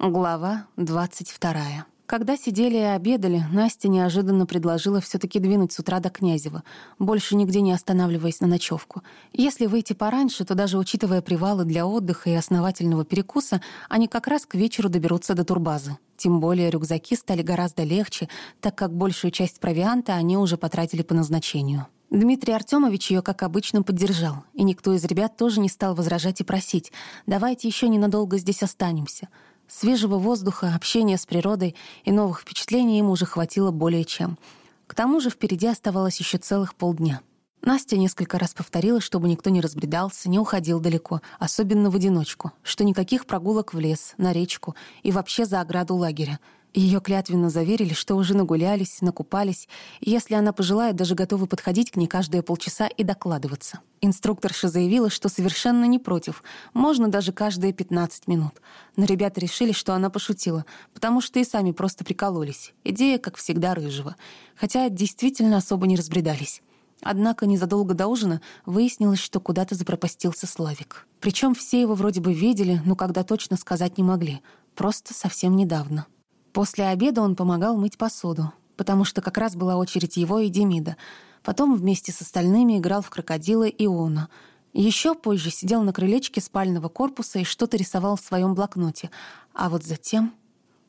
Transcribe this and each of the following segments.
Глава двадцать вторая. Когда сидели и обедали, Настя неожиданно предложила все таки двинуть с утра до Князева, больше нигде не останавливаясь на ночевку. Если выйти пораньше, то даже учитывая привалы для отдыха и основательного перекуса, они как раз к вечеру доберутся до турбазы. Тем более рюкзаки стали гораздо легче, так как большую часть провианта они уже потратили по назначению. Дмитрий Артемович ее, как обычно, поддержал, и никто из ребят тоже не стал возражать и просить «давайте еще ненадолго здесь останемся». Свежего воздуха, общения с природой и новых впечатлений ему уже хватило более чем. К тому же впереди оставалось еще целых полдня. Настя несколько раз повторила, чтобы никто не разбредался, не уходил далеко, особенно в одиночку, что никаких прогулок в лес, на речку и вообще за ограду лагеря — ее клятвенно заверили, что уже нагулялись, накупались, и если она пожелает, даже готовы подходить к ней каждые полчаса и докладываться. Инструкторша заявила, что совершенно не против, можно даже каждые 15 минут. Но ребята решили, что она пошутила, потому что и сами просто прикололись. Идея, как всегда, рыжего. Хотя действительно особо не разбредались. Однако незадолго до ужина выяснилось, что куда-то запропастился Славик. Причем все его вроде бы видели, но когда точно сказать не могли. Просто совсем недавно. После обеда он помогал мыть посуду, потому что как раз была очередь его и Демида. Потом вместе с остальными играл в крокодила и Иона. Еще позже сидел на крылечке спального корпуса и что-то рисовал в своем блокноте. А вот затем...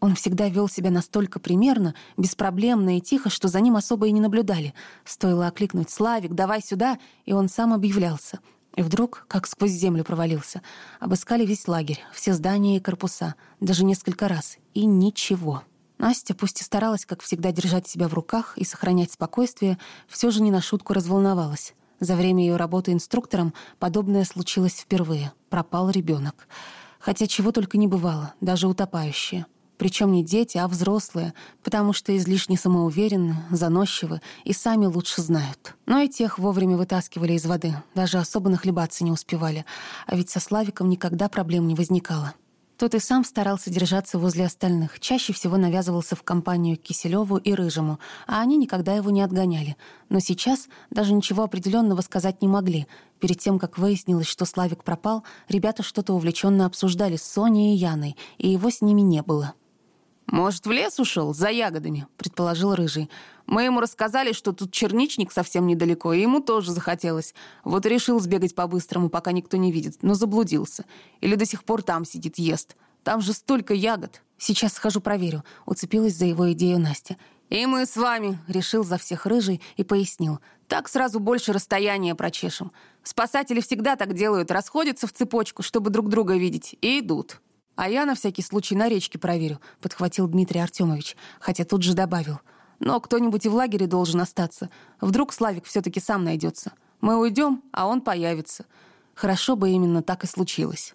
Он всегда вел себя настолько примерно, беспроблемно и тихо, что за ним особо и не наблюдали. Стоило окликнуть «Славик, давай сюда!» и он сам объявлялся. И вдруг, как сквозь землю провалился, обыскали весь лагерь, все здания и корпуса, даже несколько раз, и ничего. Настя, пусть и старалась, как всегда, держать себя в руках и сохранять спокойствие, все же не на шутку разволновалась. За время ее работы инструктором подобное случилось впервые. Пропал ребенок. Хотя чего только не бывало, даже утопающие. Причем не дети, а взрослые, потому что излишне самоуверенны, заносчивы и сами лучше знают. Но и тех вовремя вытаскивали из воды, даже особо нахлебаться не успевали. А ведь со Славиком никогда проблем не возникало. Тот и сам старался держаться возле остальных, чаще всего навязывался в компанию Киселеву и Рыжему, а они никогда его не отгоняли. Но сейчас даже ничего определенного сказать не могли. Перед тем, как выяснилось, что Славик пропал, ребята что-то увлеченно обсуждали с Соней и Яной, и его с ними не было. «Может, в лес ушел за ягодами?» — предположил Рыжий. «Мы ему рассказали, что тут черничник совсем недалеко, и ему тоже захотелось. Вот решил сбегать по-быстрому, пока никто не видит, но заблудился. Или до сих пор там сидит, ест. Там же столько ягод. Сейчас схожу проверю», — уцепилась за его идею Настя. «И мы с вами», — решил за всех Рыжий и пояснил. «Так сразу больше расстояния прочешем. Спасатели всегда так делают, расходятся в цепочку, чтобы друг друга видеть, и идут». «А я на всякий случай на речке проверю», — подхватил Дмитрий Артемович, хотя тут же добавил. «Но кто-нибудь и в лагере должен остаться. Вдруг Славик все таки сам найдется. Мы уйдем, а он появится. Хорошо бы именно так и случилось».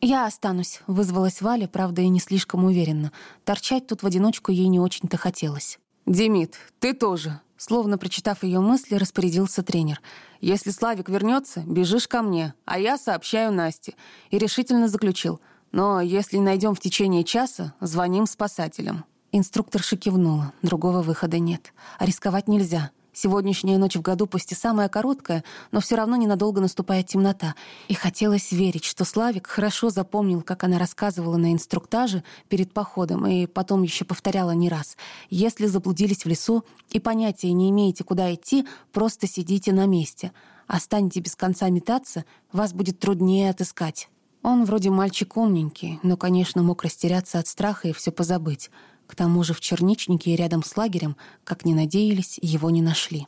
«Я останусь», — вызвалась Валя, правда, и не слишком уверенно. Торчать тут в одиночку ей не очень-то хотелось. «Демид, ты тоже», Словно прочитав ее мысли, распорядился тренер. «Если Славик вернется, бежишь ко мне, а я сообщаю Насте». И решительно заключил — но если найдем в течение часа, звоним спасателям». Инструкторша кивнула. Другого выхода нет. А рисковать нельзя. Сегодняшняя ночь в году пусть и самая короткая, но все равно ненадолго наступает темнота. И хотелось верить, что Славик хорошо запомнил, как она рассказывала на инструктаже перед походом, и потом еще повторяла не раз. Если заблудились в лесу и понятия не имеете, куда идти, просто сидите на месте. Останете без конца метаться, вас будет труднее отыскать. Он вроде мальчик умненький, но, конечно, мог растеряться от страха и все позабыть. К тому же в черничнике и рядом с лагерем, как ни надеялись, его не нашли.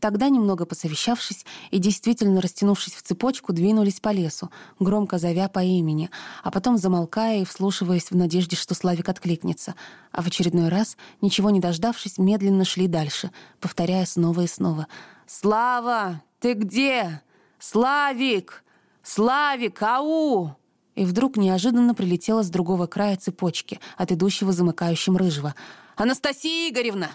Тогда, немного посовещавшись и действительно растянувшись в цепочку, двинулись по лесу, громко зовя по имени, а потом замолкая и вслушиваясь в надежде, что Славик откликнется. А в очередной раз, ничего не дождавшись, медленно шли дальше, повторяя снова и снова. «Слава, ты где? Славик!» «Славик, ау!» И вдруг неожиданно прилетела с другого края цепочки, от идущего замыкающим рыжего. «Анастасия Игоревна!»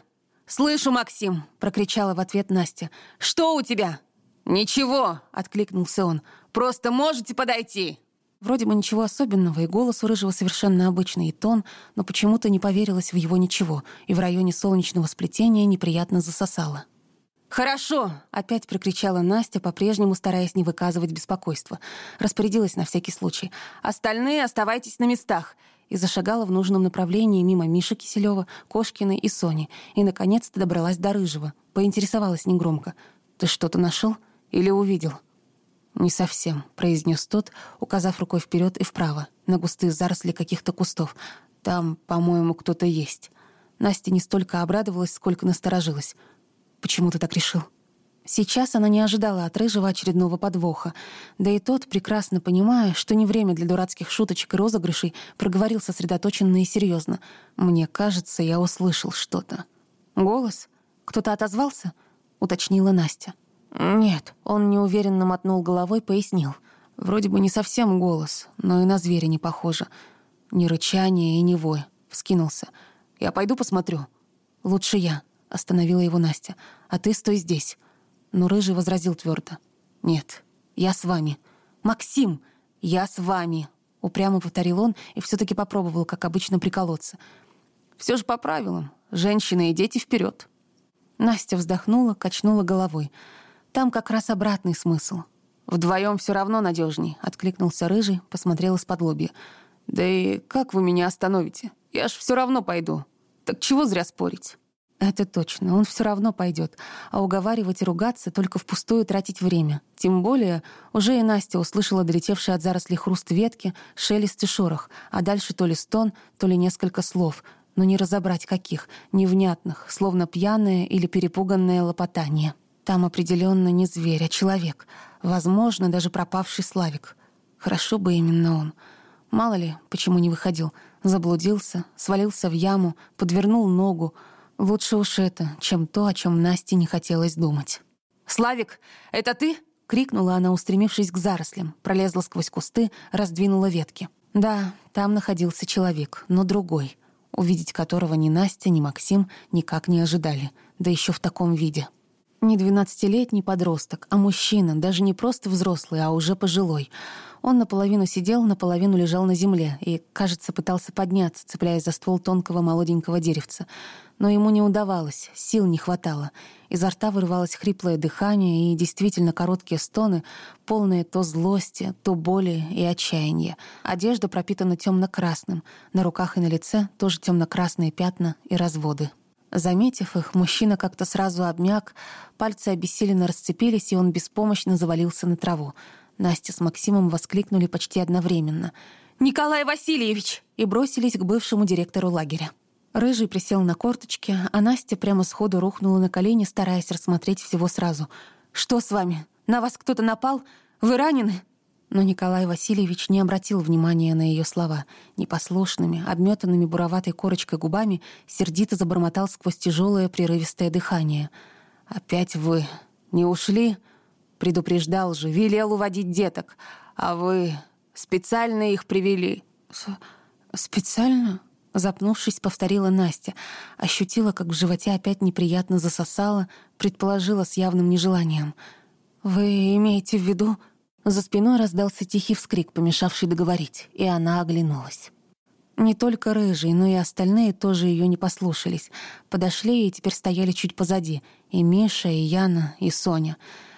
«Слышу, Максим!» — прокричала в ответ Настя. «Что у тебя?» «Ничего!» — откликнулся он. «Просто можете подойти?» Вроде бы ничего особенного, и голос у Рыжего совершенно обычный, и тон, но почему-то не поверилось в его ничего, и в районе солнечного сплетения неприятно засосало. «Хорошо!» — опять прокричала Настя, по-прежнему стараясь не выказывать беспокойства. Распорядилась на всякий случай. «Остальные оставайтесь на местах. и зашагала в нужном направлении мимо Миши Киселева, Кошкиной и Сони, и, наконец-то, добралась до Рыжего. Поинтересовалась негромко. «Ты что-то нашел или увидел?» «Не совсем», — произнес тот, указав рукой вперед и вправо, на густые заросли каких-то кустов. «Там, по-моему, кто-то есть». Настя не столько обрадовалась, сколько насторожилась. «Почему ты так решил?» Сейчас она не ожидала от Рыжего очередного подвоха. Да и тот, прекрасно понимая, что не время для дурацких шуточек и розыгрышей, проговорил сосредоточенно и серьезно. «Мне кажется, я услышал что-то». «Голос? Кто-то отозвался?» — уточнила Настя. «Нет», — он неуверенно мотнул головой, пояснил. «Вроде бы не совсем голос, но и на зверя не похоже. Ни рычание и ни вой». Вскинулся. «Я пойду посмотрю». «Лучше я», — остановила его Настя. «А ты стой здесь». Но Рыжий возразил твердо. «Нет, я с вами. Максим, я с вами!» Упрямо повторил он и все таки попробовал, как обычно, приколоться. Все же по правилам. Женщины и дети вперед. Настя вздохнула, качнула головой. Там как раз обратный смысл. Вдвоем все равно надежней, откликнулся Рыжий, посмотрел из-под лобья. «Да и как вы меня остановите? Я ж все равно пойду. Так чего зря спорить?» Это точно, он все равно пойдет, а уговаривать и ругаться только впустую тратить время. Тем более, уже и Настя услышала долетевший от зарослей хруст ветки, шелест и шорох, а дальше то ли стон, то ли несколько слов, но не разобрать каких, невнятных, словно пьяное или перепуганное лопотание. Там определенно не зверь, а человек. Возможно, даже пропавший Славик. Хорошо бы именно он. Мало ли, почему не выходил. Заблудился, свалился в яму, подвернул ногу — Лучше уж это, чем то, о чем Насте не хотелось думать. «Славик, это ты?» — крикнула она, устремившись к зарослям, пролезла сквозь кусты, раздвинула ветки. Да, там находился человек, но другой, увидеть которого ни Настя, ни Максим никак не ожидали, да еще в таком виде. Не двенадцатилетний подросток, а мужчина, даже не просто взрослый, а уже пожилой. Он наполовину сидел, наполовину лежал на земле и, кажется, пытался подняться, цепляясь за ствол тонкого молоденького деревца но ему не удавалось, сил не хватало. Изо рта вырывалось хриплое дыхание и действительно короткие стоны, полные то злости, то боли и отчаяния. Одежда пропитана темно-красным, на руках и на лице тоже темно-красные пятна и разводы. Заметив их, мужчина как-то сразу обмяк, пальцы обессиленно расцепились, и он беспомощно завалился на траву. Настя с Максимом воскликнули почти одновременно. «Николай Васильевич!» и бросились к бывшему директору лагеря. Рыжий присел на корточки, а Настя прямо сходу рухнула на колени, стараясь рассмотреть всего сразу. «Что с вами? На вас кто-то напал? Вы ранены?» Но Николай Васильевич не обратил внимания на ее слова. Непослушными, обметанными буроватой корочкой губами сердито забормотал сквозь тяжелое прерывистое дыхание. «Опять вы не ушли?» Предупреждал же, велел уводить деток. А вы специально их привели. «Специально?» Запнувшись, повторила Настя. Ощутила, как в животе опять неприятно засосало, предположила с явным нежеланием. «Вы имеете в виду...» За спиной раздался тихий вскрик, помешавший договорить, и она оглянулась. Не только рыжий, но и остальные тоже ее не послушались. Подошли и теперь стояли чуть позади. И Миша, и Яна, и Соня.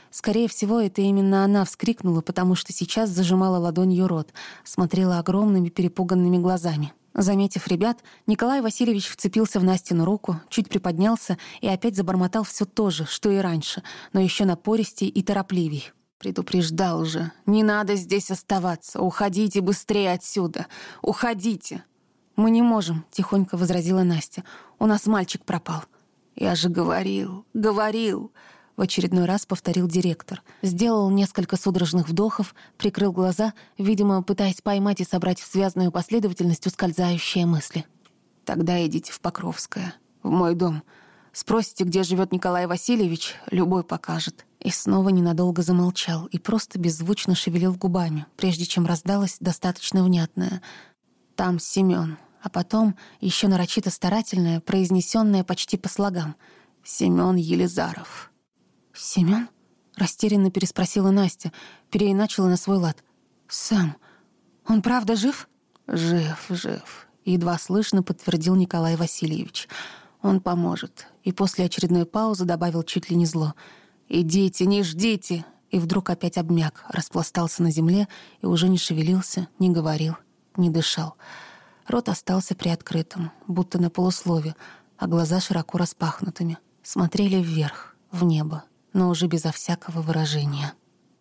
Скорее всего, это именно она вскрикнула, потому что сейчас зажимала ладонью рот, смотрела огромными перепуганными глазами. Заметив ребят, Николай Васильевич вцепился в Настину руку, чуть приподнялся и опять забормотал все то же, что и раньше, но еще напористей и торопливей. «Предупреждал же, не надо здесь оставаться, уходите быстрее отсюда, уходите!» «Мы не можем», — тихонько возразила Настя, — «у нас мальчик пропал». «Я же говорил, говорил!» В очередной раз повторил директор. Сделал несколько судорожных вдохов, прикрыл глаза, видимо, пытаясь поймать и собрать в связанную последовательность ускользающие мысли. «Тогда идите в Покровское, в мой дом. Спросите, где живет Николай Васильевич, любой покажет». И снова ненадолго замолчал и просто беззвучно шевелил губами, прежде чем раздалось достаточно внятное. «Там Семен, а потом еще нарочито старательное, произнесенное почти по слогам. Семен Елизаров». «Семён?» — растерянно переспросила Настя, переиначила на свой лад. «Сэм, он правда жив?» «Жив, жив», — едва слышно подтвердил Николай Васильевич. «Он поможет». И после очередной паузы добавил чуть ли не зло. «Идите, не ждите!» И вдруг опять обмяк, распластался на земле и уже не шевелился, не говорил, не дышал. Рот остался приоткрытым, будто на полуслове, а глаза широко распахнутыми. Смотрели вверх, в небо, но уже безо всякого выражения.